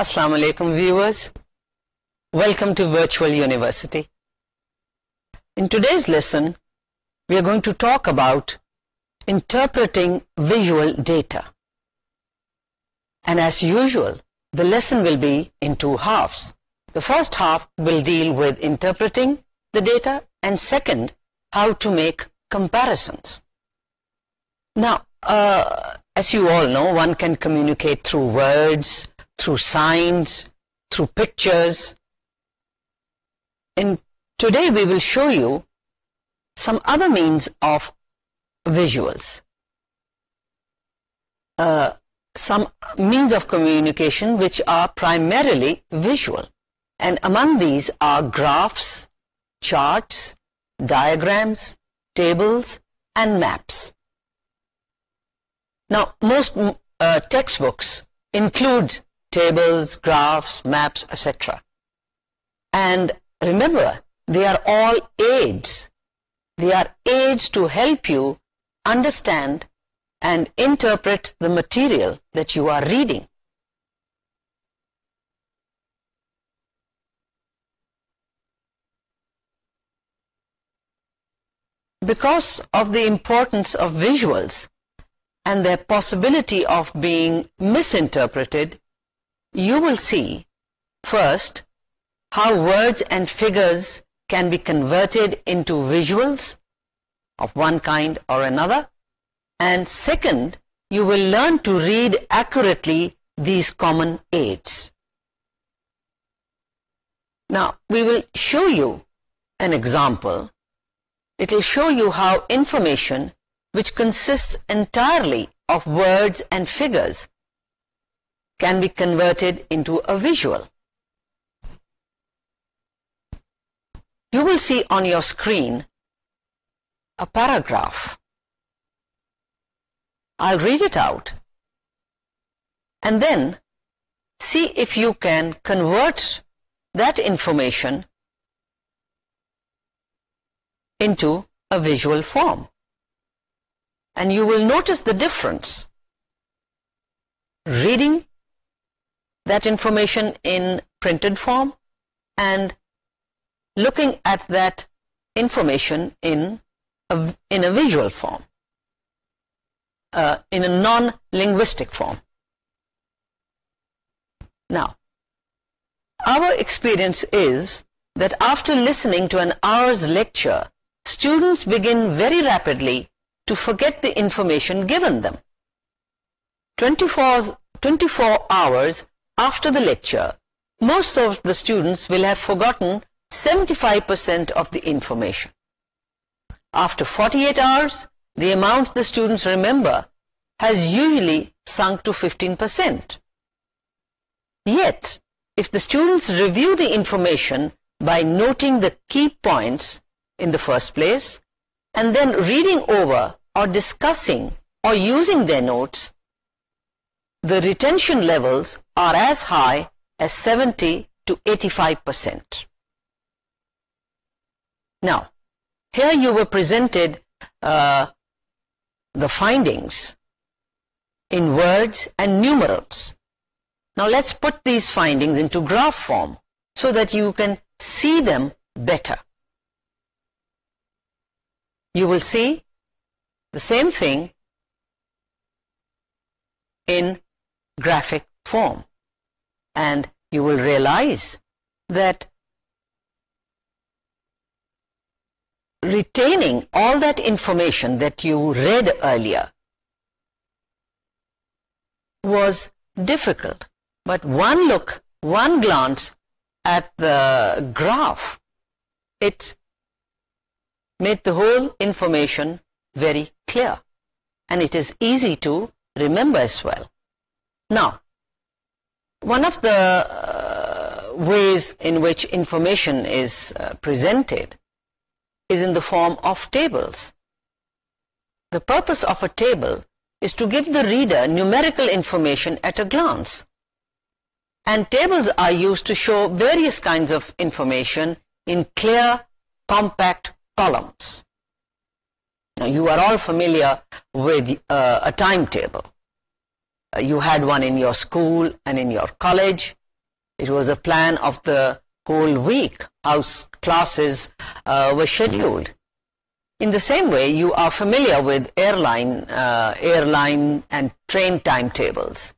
Assalamu alaikum viewers, welcome to Virtual University. In today's lesson, we are going to talk about interpreting visual data. And as usual, the lesson will be in two halves. The first half will deal with interpreting the data and second, how to make comparisons. Now, uh, as you all know, one can communicate through words, through signs, through pictures. And today we will show you some other means of visuals. Uh, some means of communication which are primarily visual. And among these are graphs, charts, diagrams, tables and maps. Now most uh, textbooks include tables, graphs, maps, etc. And remember, they are all aids. They are aids to help you understand and interpret the material that you are reading. Because of the importance of visuals and their possibility of being misinterpreted, you will see first how words and figures can be converted into visuals of one kind or another and second you will learn to read accurately these common aids. Now we will show you an example. It will show you how information which consists entirely of words and figures can be converted into a visual. You will see on your screen a paragraph. I'll read it out and then see if you can convert that information into a visual form. And you will notice the difference. Reading that information in printed form and looking at that information in a, in a visual form, uh, in a non-linguistic form. Now, our experience is that after listening to an hour's lecture, students begin very rapidly to forget the information given them. 24, 24 hours after the lecture, most of the students will have forgotten 75% of the information. After 48 hours, the amount the students remember has usually sunk to 15%. Yet, if the students review the information by noting the key points in the first place and then reading over or discussing or using their notes the retention levels are as high as 70 to 85%. Now, here you were presented uh, the findings in words and numerals. Now, let's put these findings into graph form so that you can see them better. You will see the same thing in graphic form and you will realize that retaining all that information that you read earlier was difficult but one look one glance at the graph it made the whole information very clear and it is easy to remember as well now, one of the uh, ways in which information is uh, presented is in the form of tables. The purpose of a table is to give the reader numerical information at a glance. And tables are used to show various kinds of information in clear, compact columns. Now, you are all familiar with uh, a timetable you had one in your school and in your college. It was a plan of the whole week how classes uh, were scheduled. In the same way, you are familiar with airline, uh, airline and train timetables.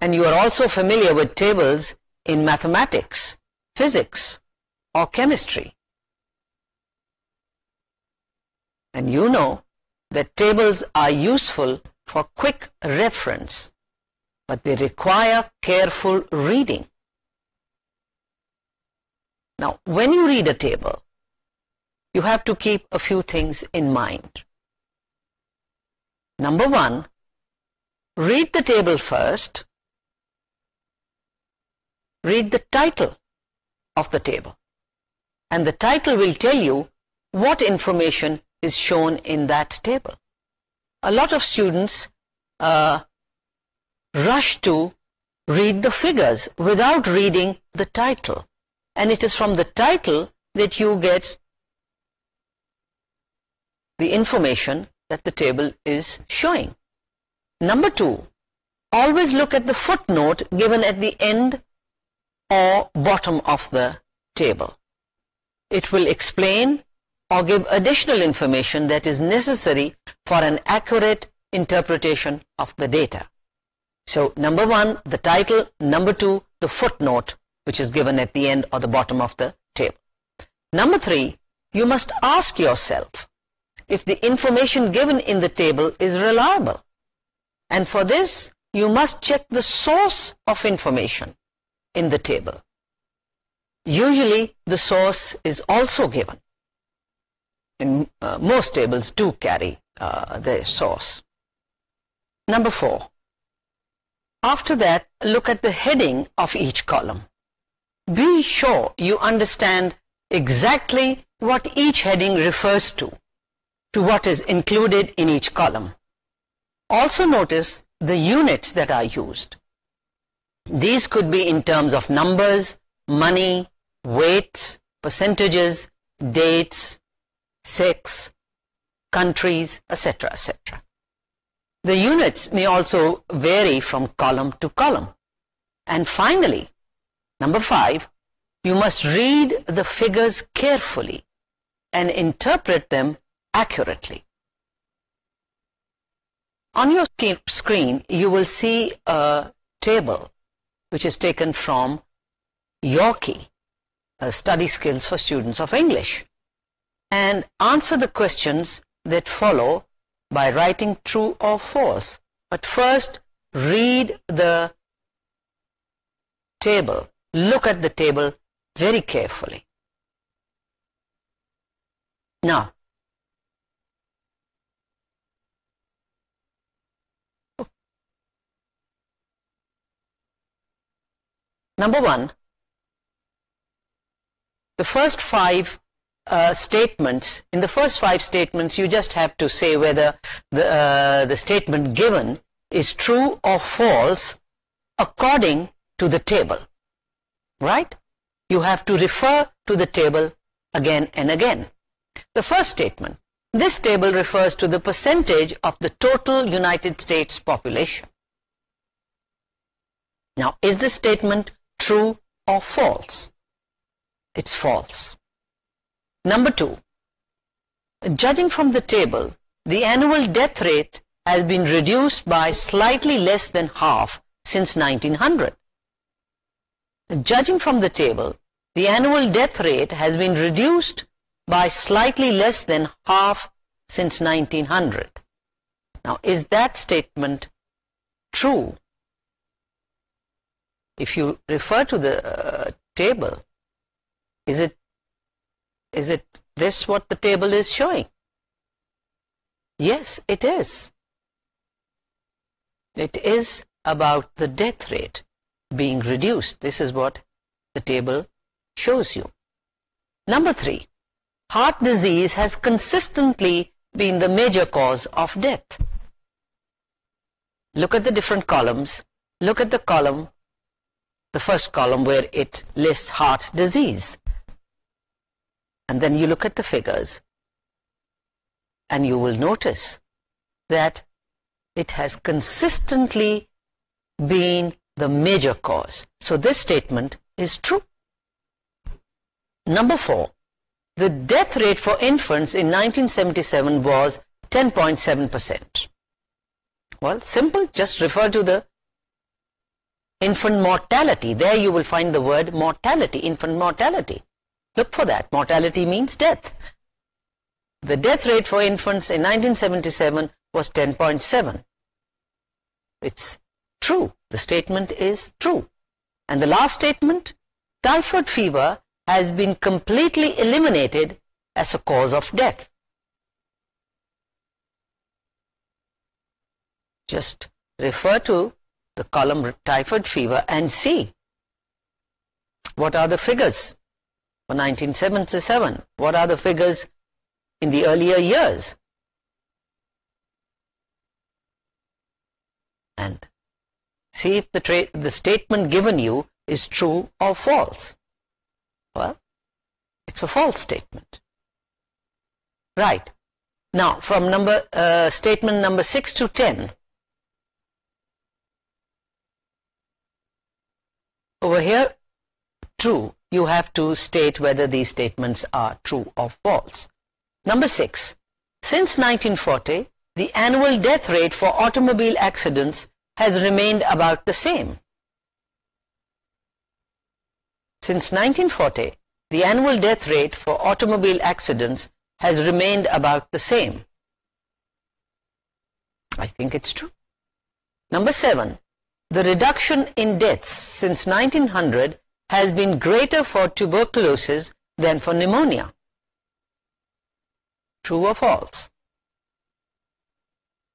And you are also familiar with tables in mathematics, physics or chemistry. And you know that tables are useful for quick reference, but they require careful reading. Now, when you read a table, you have to keep a few things in mind. Number one, read the table first. Read the title of the table. And the title will tell you what information is shown in that table. A lot of students uh, rush to read the figures without reading the title. And it is from the title that you get the information that the table is showing. Number two, always look at the footnote given at the end or bottom of the table. It will explain or give additional information that is necessary for an accurate interpretation of the data. So number one, the title, number two, the footnote, which is given at the end or the bottom of the table. Number three, you must ask yourself if the information given in the table is reliable. And for this, you must check the source of information in the table. Usually, the source is also given in uh, most tables do carry uh, their source. Number four. After that, look at the heading of each column. Be sure you understand exactly what each heading refers to, to what is included in each column. Also notice the units that are used. These could be in terms of numbers, money, weights, percentages, dates, sex, countries, etc. etc. The units may also vary from column to column. And finally, number five, you must read the figures carefully and interpret them accurately. On your screen, you will see a table which is taken from Yorkie, Study Skills for Students of English and answer the questions that follow by writing true or false. But first, read the table. Look at the table very carefully. Now, number one, the first five uh, statements in the first five statements you just have to say whether the, uh, the statement given is true or false according to the table right you have to refer to the table again and again the first statement this table refers to the percentage of the total United States population now is this statement true or false it's false Number 2. Judging from the table, the annual death rate has been reduced by slightly less than half since 1900. Judging from the table, the annual death rate has been reduced by slightly less than half since 1900. Now, is that statement true? If you refer to the uh, table, is it is it this what the table is showing? Yes, it is. It is about the death rate being reduced. This is what the table shows you. Number three, heart disease has consistently been the major cause of death. Look at the different columns. Look at the column, the first column where it lists heart disease and then you look at the figures and you will notice that it has consistently been the major cause. So this statement is true. Number four, the death rate for infants in 1977 was 10.7 percent. Well, simple, just refer to the infant mortality. There you will find the word mortality, infant mortality look for that. Mortality means death. The death rate for infants in 1977 was 10.7. It's true. The statement is true. And the last statement, typhoid fever has been completely eliminated as a cause of death. Just refer to the column typhoid fever and see what are the figures. For 1977 what are the figures in the earlier years and see if the tra- the statement given you is true or false well it's a false statement right now from number uh, statement number 6 to 10 over here true you have to state whether these statements are true or false. Number six, since 1940, the annual death rate for automobile accidents has remained about the same. Since 1940, the annual death rate for automobile accidents has remained about the same. I think it's true. Number seven, the reduction in deaths since 1900 has been greater for tuberculosis than for pneumonia. True or false?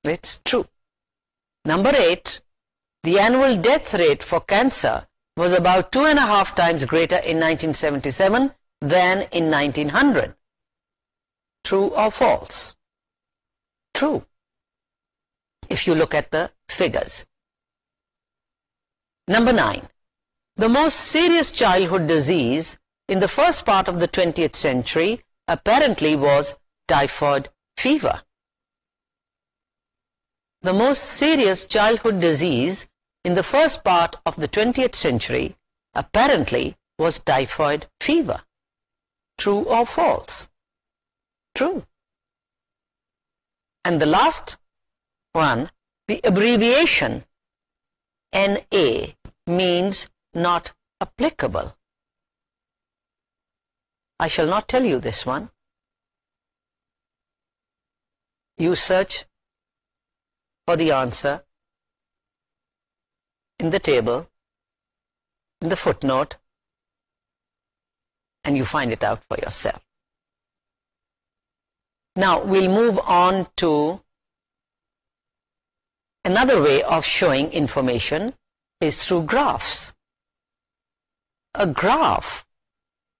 It's true. Number eight, the annual death rate for cancer was about two and a half times greater in 1977 than in 1900. True or false? True. If you look at the figures. Number nine, the most serious childhood disease in the first part of the 20th century apparently was typhoid fever. The most serious childhood disease in the first part of the 20th century apparently was typhoid fever. True or false? True. And the last one, the abbreviation NA means not applicable. I shall not tell you this one. You search for the answer in the table, in the footnote, and you find it out for yourself. Now, we'll move on to another way of showing information is through graphs a graph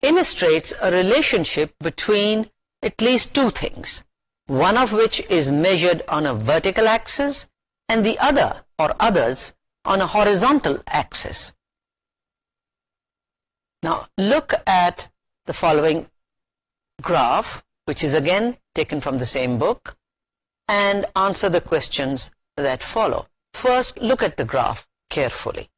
illustrates a relationship between at least two things, one of which is measured on a vertical axis and the other or others on a horizontal axis. Now look at the following graph which is again taken from the same book and answer the questions that follow. First look at the graph carefully.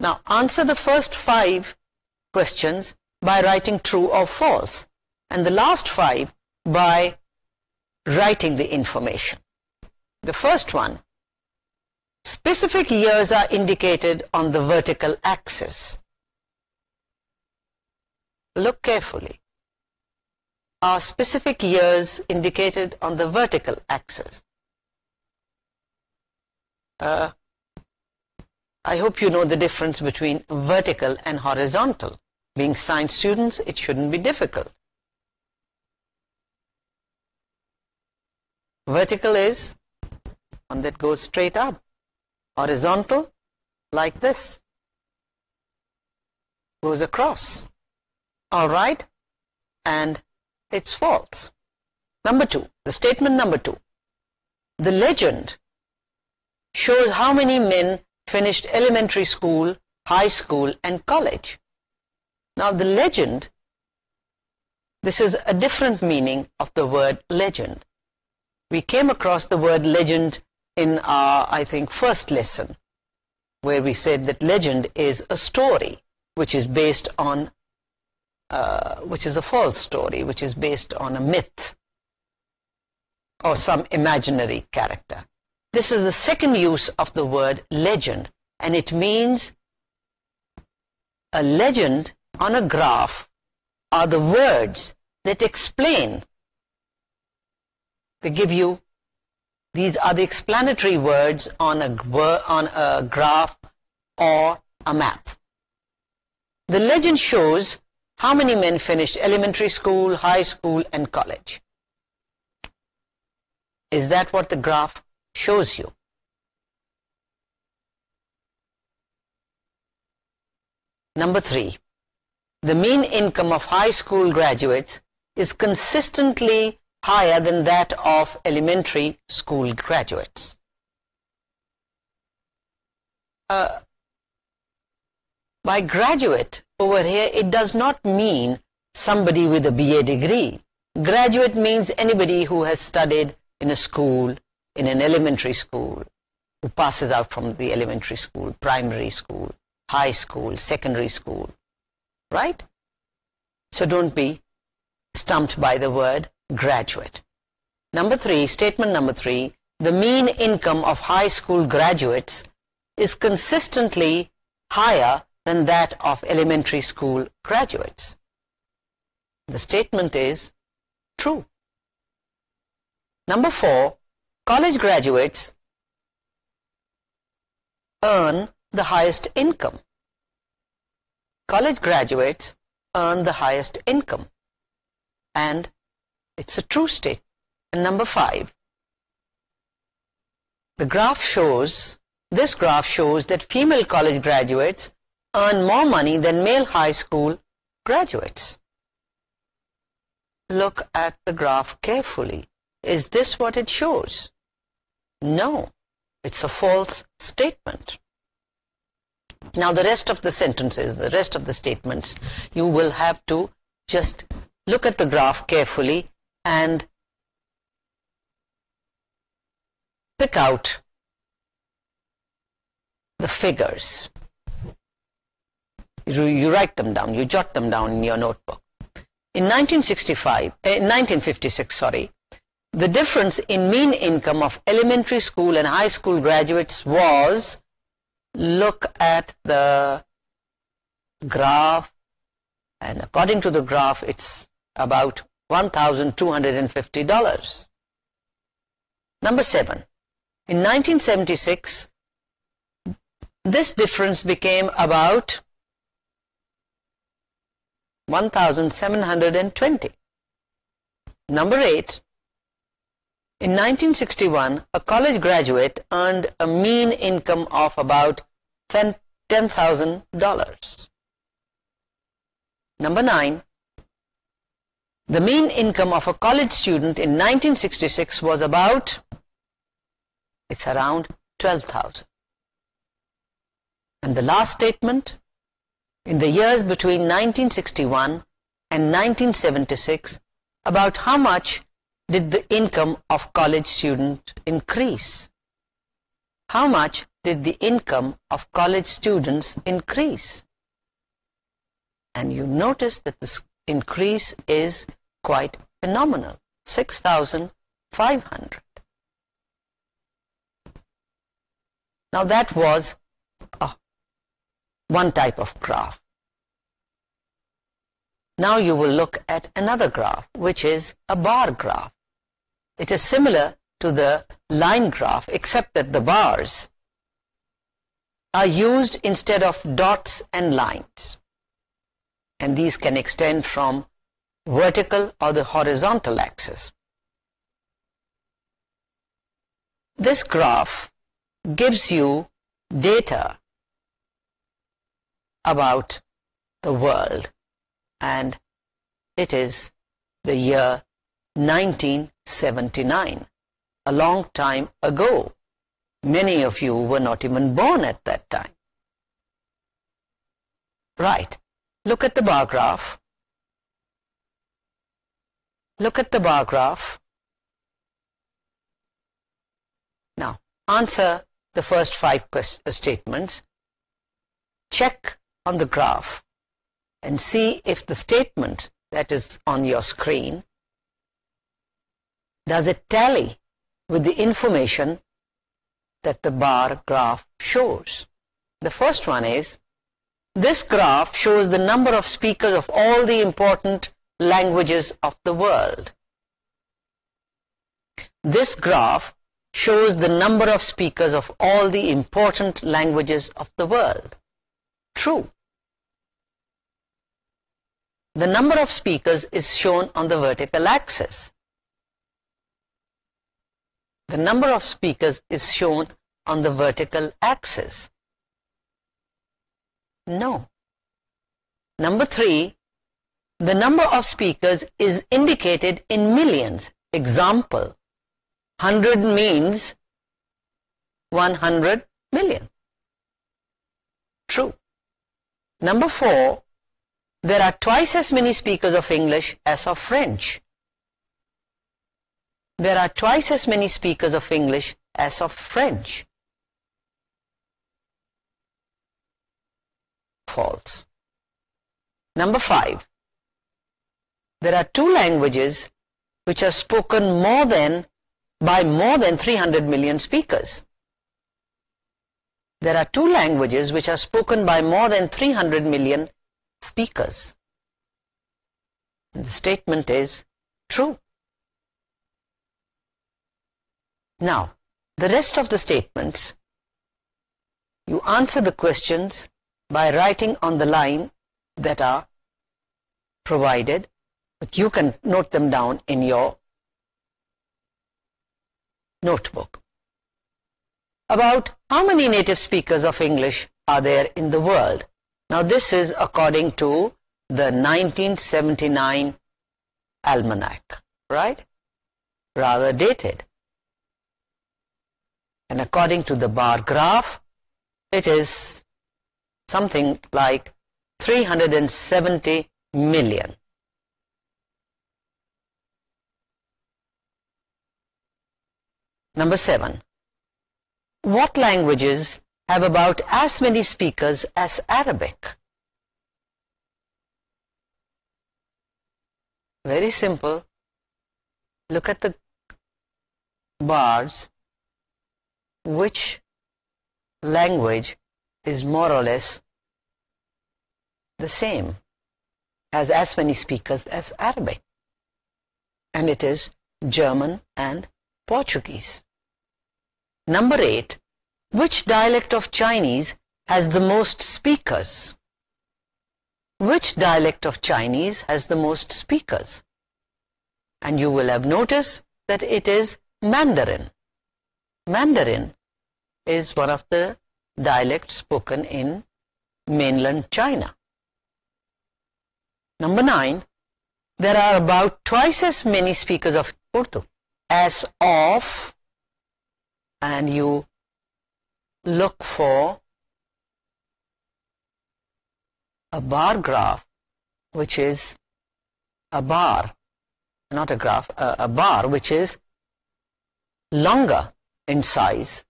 Now answer the first five questions by writing true or false and the last five by writing the information. The first one, specific years are indicated on the vertical axis. Look carefully. Are specific years indicated on the vertical axis? Uh, I hope you know the difference between vertical and horizontal. Being science students, it shouldn't be difficult. Vertical is one that goes straight up. Horizontal, like this, goes across. All right, and it's false. Number two, the statement number two. The legend shows how many men finished elementary school, high school and college. Now the legend, this is a different meaning of the word legend. We came across the word legend in our, I think, first lesson where we said that legend is a story which is based on, uh, which is a false story, which is based on a myth or some imaginary character. This is the second use of the word legend and it means a legend on a graph are the words that explain. They give you, these are the explanatory words on a, on a graph or a map. The legend shows how many men finished elementary school, high school and college. Is that what the graph shows you. Number three, the mean income of high school graduates is consistently higher than that of elementary school graduates. Uh, by graduate over here, it does not mean somebody with a BA degree. Graduate means anybody who has studied in a school in an elementary school who passes out from the elementary school, primary school, high school, secondary school. Right? So don't be stumped by the word graduate. Number three, statement number three, the mean income of high school graduates is consistently higher than that of elementary school graduates. The statement is true. Number four, college graduates earn the highest income college graduates earn the highest income and it's a true statement. and number five the graph shows this graph shows that female college graduates earn more money than male high school graduates look at the graph carefully is this what it shows no, it's a false statement. Now the rest of the sentences, the rest of the statements, you will have to just look at the graph carefully and pick out the figures. You, write them down, you jot them down in your notebook. In 1965, in eh, 1956, sorry, the difference in mean income of elementary school and high school graduates was, look at the graph, and according to the graph, it's about $1,250. Number seven, in 1976, this difference became about 1,720. Number eight, in 1961, a college graduate earned a mean income of about $10,000. Number 9. The mean income of a college student in 1966 was about, it's around 12,000. And the last statement, in the years between 1961 and 1976, about how much did the income of college student increase? How much did the income of college students increase? And you notice that this increase is quite phenomenal, 6,500. Now that was one type of graph. Now you will look at another graph, which is a bar graph. It is similar to the line graph except that the bars are used instead of dots and lines. And these can extend from vertical or the horizontal axis. This graph gives you data about the world and it is the year 19. 1979, a long time ago. Many of you were not even born at that time. Right, look at the bar graph. Look at the bar graph. Now, answer the first five uh, statements. Check on the graph and see if the statement that is on your screen does it tally with the information that the bar graph shows? The first one is, this graph shows the number of speakers of all the important languages of the world. This graph shows the number of speakers of all the important languages of the world. True. The number of speakers is shown on the vertical axis. The number of speakers is shown on the vertical axis. No. Number three, the number of speakers is indicated in millions. Example, 100 means 100 million. True. Number four, there are twice as many speakers of English as of French there are twice as many speakers of English as of French. False. Number five, there are two languages which are spoken more than by more than 300 million speakers. There are two languages which are spoken by more than 300 million speakers. the statement is true. Now, the rest of the statements, you answer the questions by writing on the line that are provided, but you can note them down in your notebook. About how many native speakers of English are there in the world? Now, this is according to the 1979 almanac, right? Rather dated and according to the bar graph it is something like 370 million number seven what languages have about as many speakers as Arabic very simple look at the bars which language is more or less the same as as many speakers as Arabic. And it is German and Portuguese. Number eight, which dialect of Chinese has the most speakers? Which dialect of Chinese has the most speakers? And you will have noticed that it is Mandarin. Mandarin is one of the dialects spoken in mainland China. Number nine, there are about twice as many speakers of Urdu as of and you look for a bar graph which is a bar, not a graph, a bar which is longer in size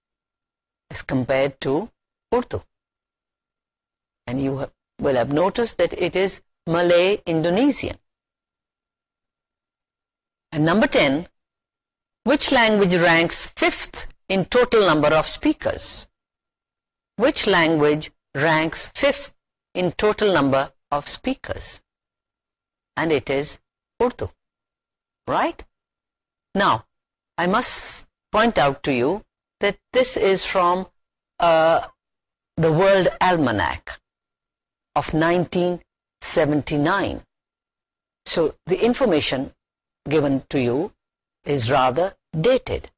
as compared to Urdu. And you will have noticed that it is Malay Indonesian. And number 10, which language ranks fifth in total number of speakers? Which language ranks fifth in total number of speakers? And it is Urdu. Right? Now, I must point out to you that this is from uh, the World Almanac of 1979. So the information given to you is rather dated,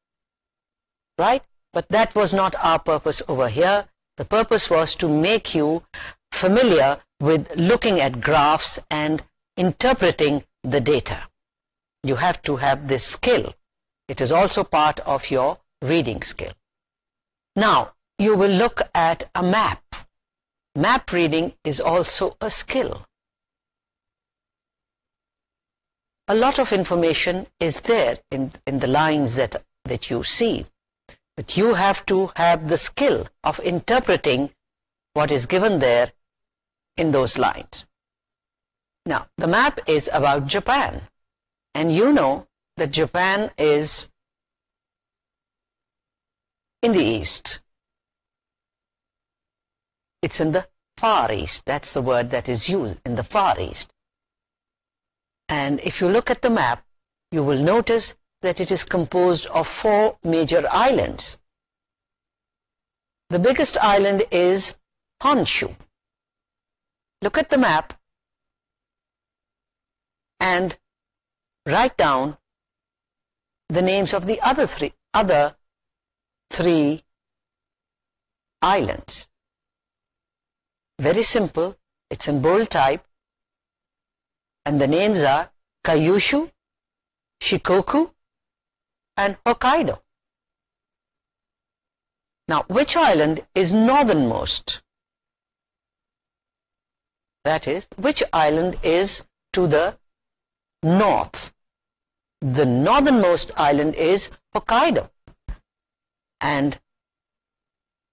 right? But that was not our purpose over here. The purpose was to make you familiar with looking at graphs and interpreting the data. You have to have this skill it is also part of your reading skill. Now, you will look at a map. Map reading is also a skill. A lot of information is there in, in the lines that, that you see, but you have to have the skill of interpreting what is given there in those lines. Now, the map is about Japan, and you know that Japan is in the East. It's in the Far East. That's the word that is used, in the Far East. And if you look at the map, you will notice that it is composed of four major islands. The biggest island is Honshu. Look at the map and write down the names of the other three, other three islands. Very simple. It's in bold type. And the names are Kyushu, Shikoku, and Hokkaido. Now, which island is northernmost? That is, which island is to the north? the northernmost island is Hokkaido and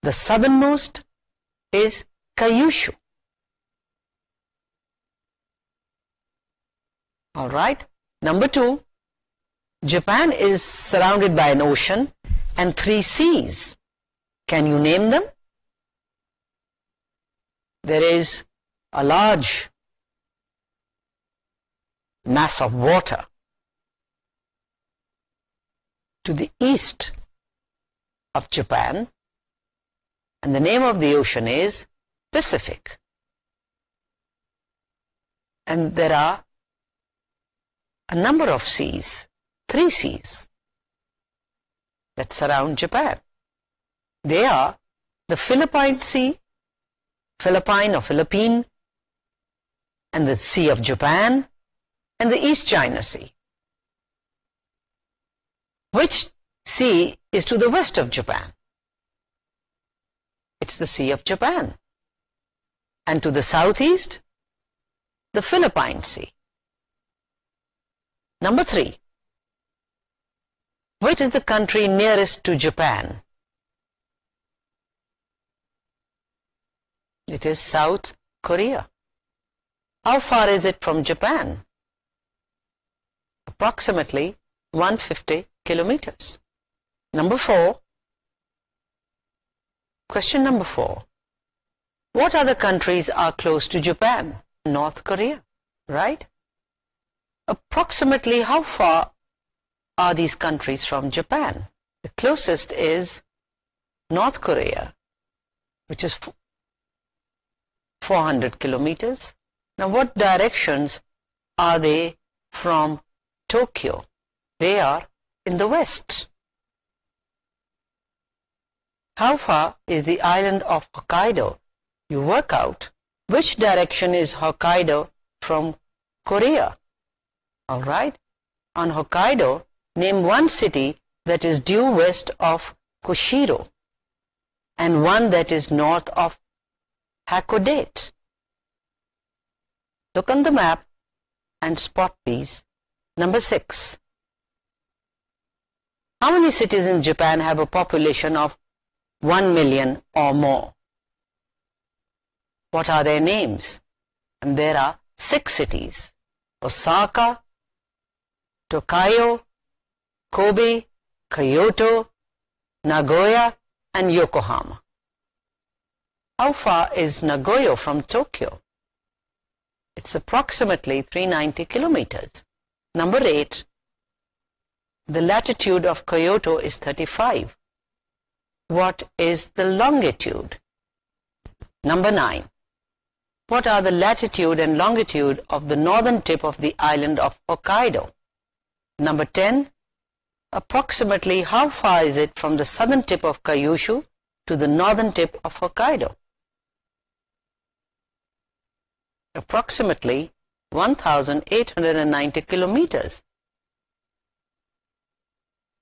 the southernmost is Kyushu. All right. Number two, Japan is surrounded by an ocean and three seas. Can you name them? There is a large mass of water to the east of Japan and the name of the ocean is Pacific. And there are a number of seas, three seas that surround Japan. They are the Philippine Sea, Philippine or Philippine, and the Sea of Japan, and the East China Sea which sea is to the west of Japan? It's the Sea of Japan. And to the southeast, the Philippine Sea. Number three, which is the country nearest to Japan? It is South Korea. How far is it from Japan? Approximately 150 kilometers. Number four. Question number four. What other countries are close to Japan? North Korea, right? Approximately how far are these countries from Japan? The closest is North Korea, which is 400 kilometers. Now, what directions are they from Tokyo? They are in the west? How far is the island of Hokkaido? You work out. Which direction is Hokkaido from Korea? All right. On Hokkaido, name one city that is due west of Kushiro, and one that is north of Hakodate. Look on the map and spot these. Number six. How many cities in Japan have a population of 1 million or more? What are their names? And there are six cities. Osaka, Tokyo, Kobe, Kyoto, Nagoya and Yokohama. How far is Nagoya from Tokyo? It's approximately 390 kilometers. Number 8. The latitude of Kyoto is 35. What is the longitude? Number 9. What are the latitude and longitude of the northern tip of the island of Hokkaido? Number 10. Approximately how far is it from the southern tip of Kyushu to the northern tip of Hokkaido? Approximately 1,890 kilometers.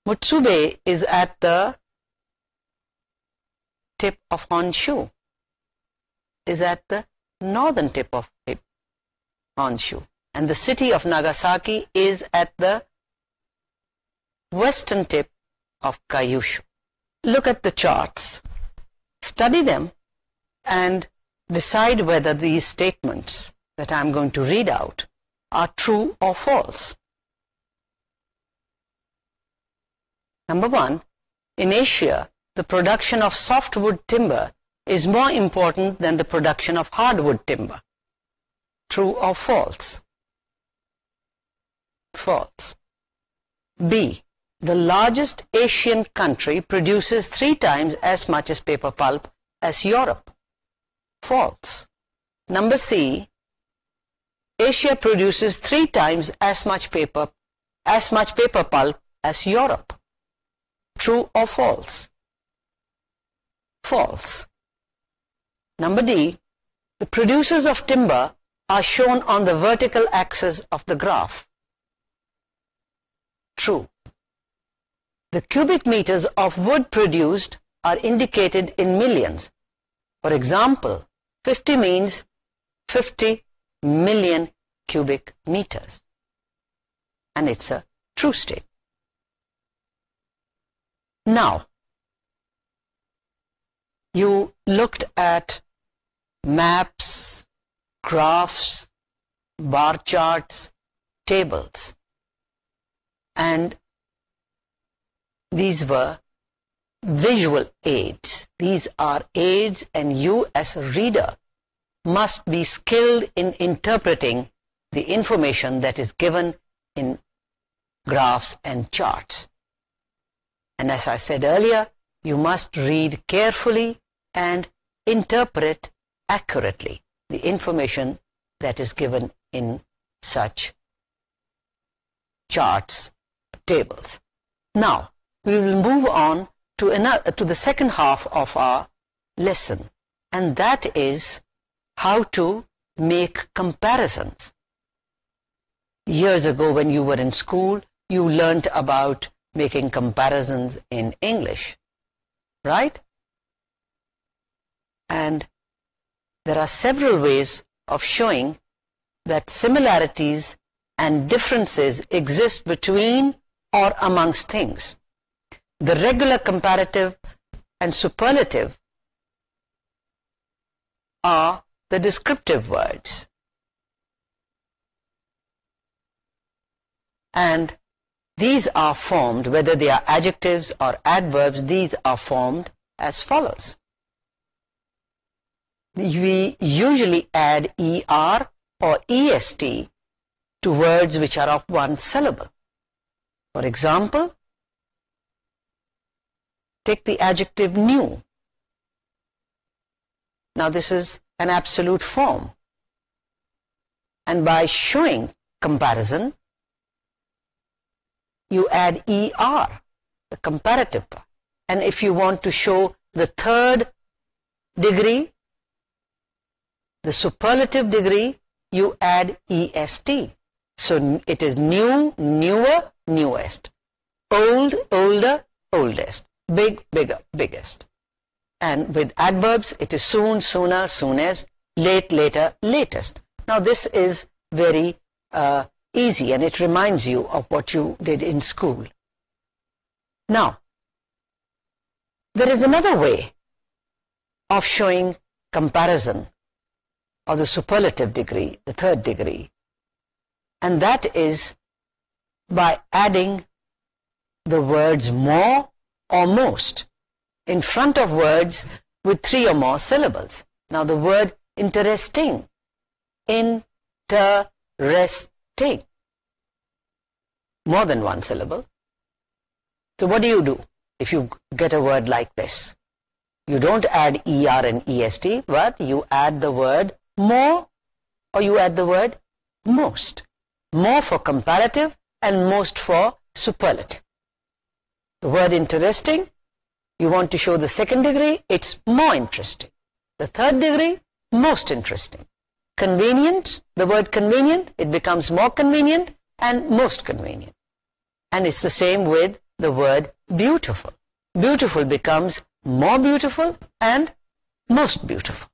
Mutsube is at the tip of Honshu, is at the northern tip of Honshu. And the city of Nagasaki is at the western tip of Kyushu. Look at the charts. Study them and decide whether these statements that I'm going to read out are true or false. Number one, in Asia, the production of softwood timber is more important than the production of hardwood timber. True or false? False. B. The largest Asian country produces three times as much as paper pulp as Europe. False. Number C. Asia produces three times as much paper, as much paper pulp as Europe. True or false? False. Number D. The producers of timber are shown on the vertical axis of the graph. True. The cubic meters of wood produced are indicated in millions. For example, 50 means 50 million cubic meters. And it's a true statement. Now, you looked at maps, graphs, bar charts, tables and these were visual aids. These are aids and you as a reader must be skilled in interpreting the information that is given in graphs and charts. And as I said earlier, you must read carefully and interpret accurately the information that is given in such charts, tables. Now, we will move on to, another, to the second half of our lesson. And that is how to make comparisons. Years ago when you were in school, you learnt about making comparisons in English, right? And there are several ways of showing that similarities and differences exist between or amongst things. The regular comparative and superlative are the descriptive words. And these are formed, whether they are adjectives or adverbs, these are formed as follows. We usually add er or est to words which are of one syllable. For example, take the adjective new. Now this is an absolute form. And by showing comparison, you add er, the comparative And if you want to show the third degree, the superlative degree, you add est. So it is new, newer, newest. Old, older, oldest. Big, bigger, biggest. And with adverbs, it is soon, sooner, soonest. Late, later, latest. Now this is very uh, easy and it reminds you of what you did in school. Now, there is another way of showing comparison of the superlative degree, the third degree, and that is by adding the words more or most in front of words with three or more syllables. Now, the word interesting, interesting, more than one syllable. So what do you do if you get a word like this? You don't add ER and EST, but you add the word more or you add the word most. More for comparative and most for superlative. The word interesting, you want to show the second degree, it's more interesting. The third degree, most interesting. Convenient, the word convenient, it becomes more convenient and most convenient. And it's the same with the word beautiful. Beautiful becomes more beautiful and most beautiful.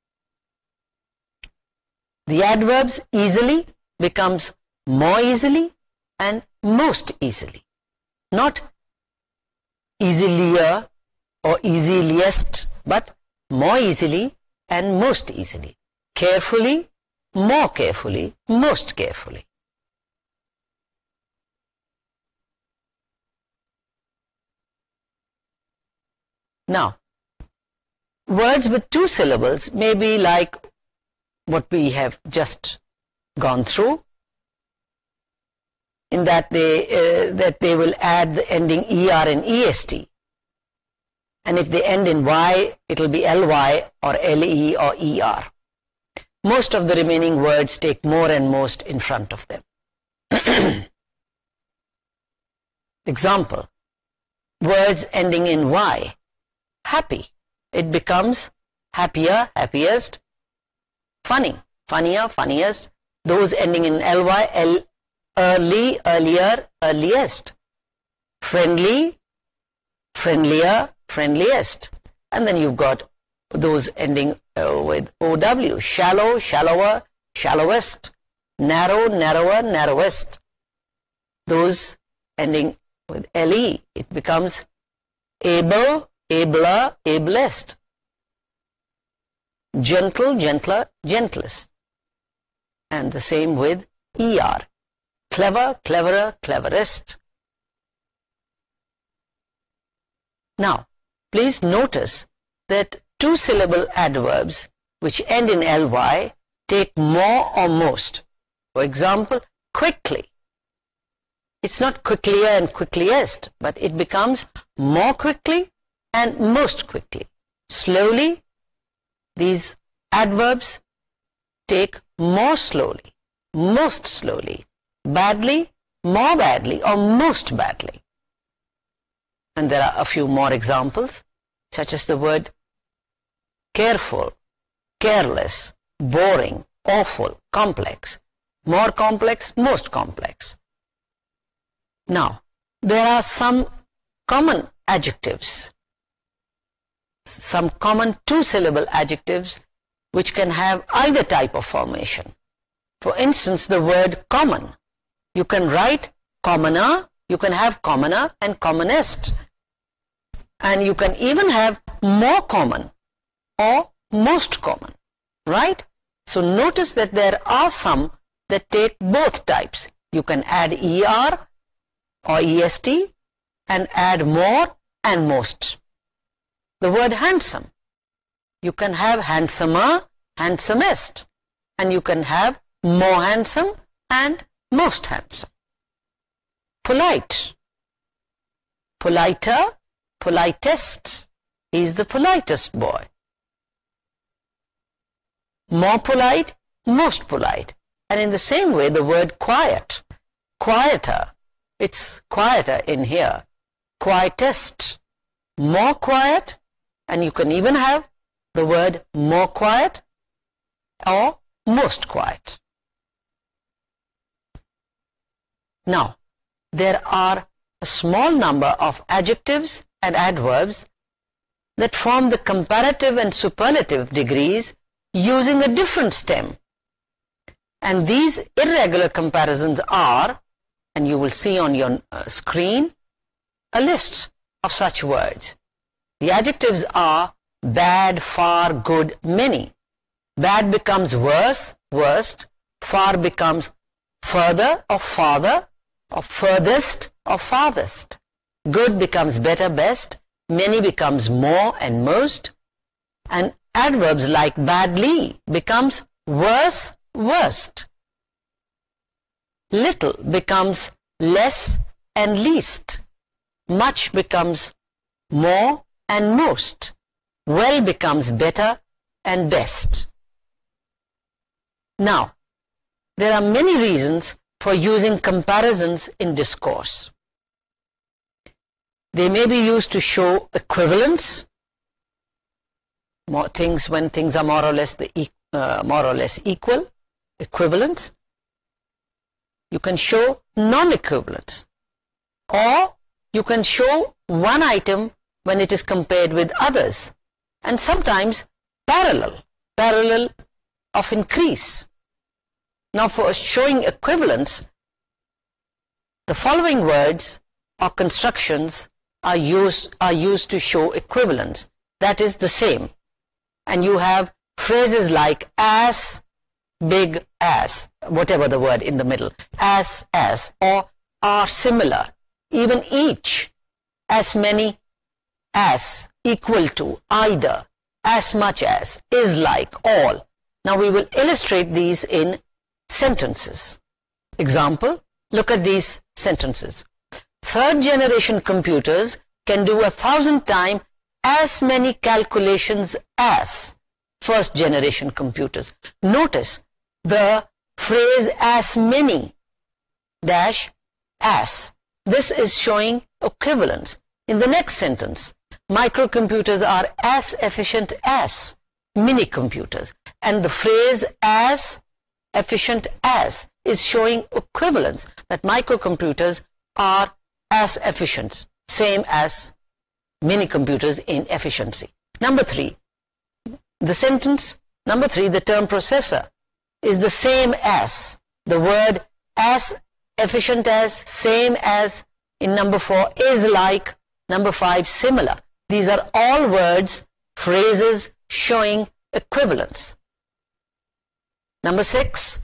The adverbs easily becomes more easily and most easily. Not easier or easiest, but more easily and most easily. Carefully, more carefully, most carefully. Now, words with two syllables may be like what we have just gone through in that they uh, that they will add the ending er and est and if they end in y it will be ly or le or er most of the remaining words take more and most in front of them example words ending in y happy. It becomes happier, happiest, funny, funnier, funniest. Those ending in ly, l, early, earlier, earliest. Friendly, friendlier, friendliest. And then you've got those ending uh, with ow, shallow, shallower, shallowest. Narrow, narrower, narrowest. Those ending with le, it becomes able, abler, ablest, gentle, gentler, gentlest. And the same with er, clever, cleverer, cleverest. Now, please notice that two-syllable adverbs which end in ly take more or most. For example, quickly. It's not quicklier and quickliest, but it becomes more quickly and most quickly. Slowly, these adverbs take more slowly, most slowly, badly, more badly or most badly. And there are a few more examples such as the word careful, careless, boring, awful, complex, more complex, most complex. Now, there are some common adjectives some common two-syllable adjectives which can have either type of formation. For instance, the word common. You can write commoner, you can have commoner and commonest. And you can even have more common or most common, right? So notice that there are some that take both types. You can add ER or EST and add more and most the word handsome. You can have handsomer, handsomest. And you can have more handsome and most handsome. Polite. Politer, politest He's the politest boy. More polite, most polite. And in the same way, the word quiet, quieter, it's quieter in here. Quietest, more quiet, and you can even have the word more quiet or most quiet. Now, there are a small number of adjectives and adverbs that form the comparative and superlative degrees using a different stem. And these irregular comparisons are, and you will see on your uh, screen, a list of such words. The adjectives are bad, far, good, many. Bad becomes worse, worst. Far becomes further or farther or furthest or farthest. Good becomes better, best. Many becomes more and most. And adverbs like badly becomes worse, worst. Little becomes less and least. Much becomes more and most. Well becomes better and best. Now, there are many reasons for using comparisons in discourse. They may be used to show equivalence, when things are uh, more or less equal, equivalence. You can show non-equivalence, or you can show one item when it is compared with others and sometimes parallel, parallel of increase. Now for showing equivalence, the following words or constructions are used, are used to show equivalence, that is the same. And you have phrases like as, big as, whatever the word in the middle, as, as, or are similar, even each, as many, as equal to either as much as is like all now we will illustrate these in sentences example look at these sentences third generation computers can do a thousand times as many calculations as first generation computers notice the phrase as many dash as this is showing equivalence in the next sentence microcomputers are as efficient as mini computers, and the phrase as efficient as is showing equivalence, that microcomputers are as efficient, same as mini computers in efficiency. Number three, the term processor is the same as, the word as, efficient as, same as in number 4, is like, number 5, similar. These are all words, phrases showing equivalence. Number six.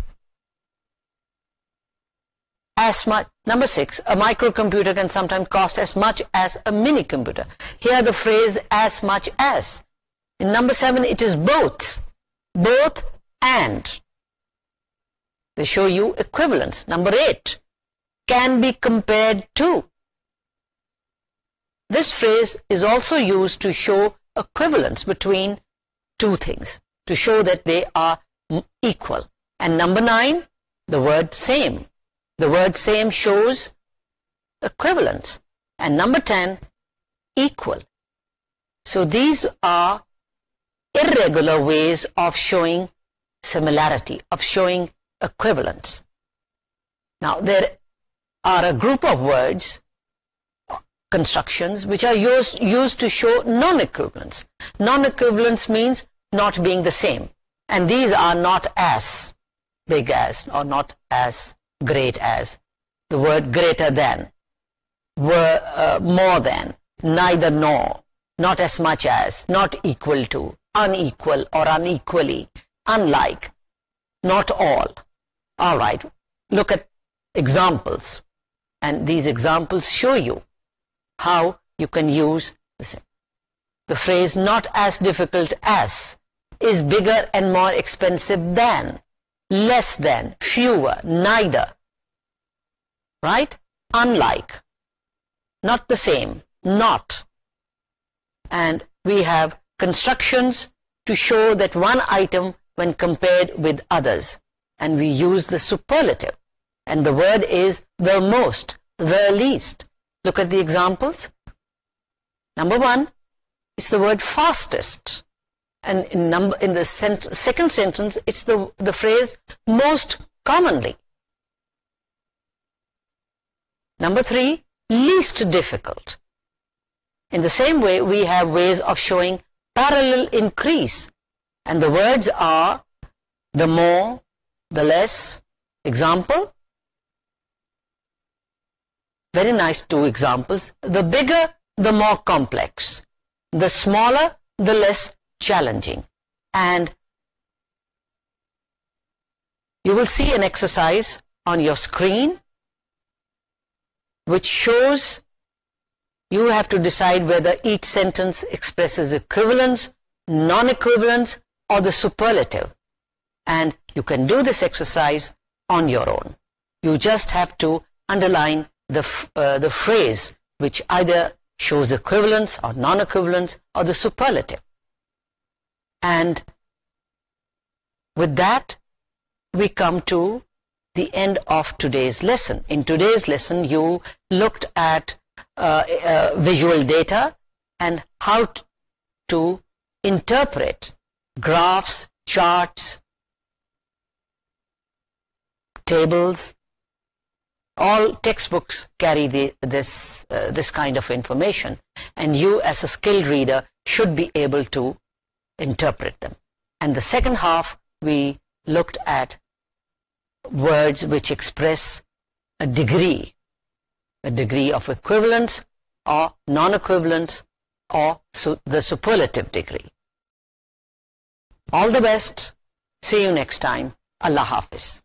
As much, number six, a microcomputer can sometimes cost as much as a mini computer. Here the phrase as much as. In number seven, it is both. Both and. They show you equivalence. Number eight, can be compared to. This phrase is also used to show equivalence between two things, to show that they are equal. And number nine, the word same. The word same shows equivalence. And number ten, equal. So these are irregular ways of showing similarity, of showing equivalence. Now there are a group of words constructions which are used, used to show non-equivalence. Non-equivalence means not being the same. And these are not as big as or not as great as. The word greater than, were, uh, more than, neither nor, not as much as, not equal to, unequal or unequally, unlike, not all. All right, look at examples. And these examples show you how you can use this. The phrase not as difficult as is bigger and more expensive than, less than, fewer, neither. Right? Unlike. Not the same. Not. And we have constructions to show that one item when compared with others. And we use the superlative. And the word is the most, the least. Look at the examples. Number one, is the word fastest. And in, number, in the sent- second sentence, it's the, the phrase most commonly. Number three, least difficult. In the same way, we have ways of showing parallel increase. And the words are the more, the less. Example, very nice two examples. The bigger, the more complex. The smaller, the less challenging. And you will see an exercise on your screen which shows you have to decide whether each sentence expresses equivalence, non-equivalence or the superlative. And you can do this exercise on your own. You just have to underline the, uh, the phrase which either shows equivalence or non-equivalence or the superlative. And with that, we come to the end of today's lesson. In today's lesson, you looked at uh, uh, visual data and how to interpret graphs, charts, tables, all textbooks carry this, uh, this kind of information and you as a skilled reader should be able to interpret them. And the second half we looked at words which express a degree, a degree of equivalence or non-equivalence or the superlative degree. All the best. See you next time. Allah Hafiz.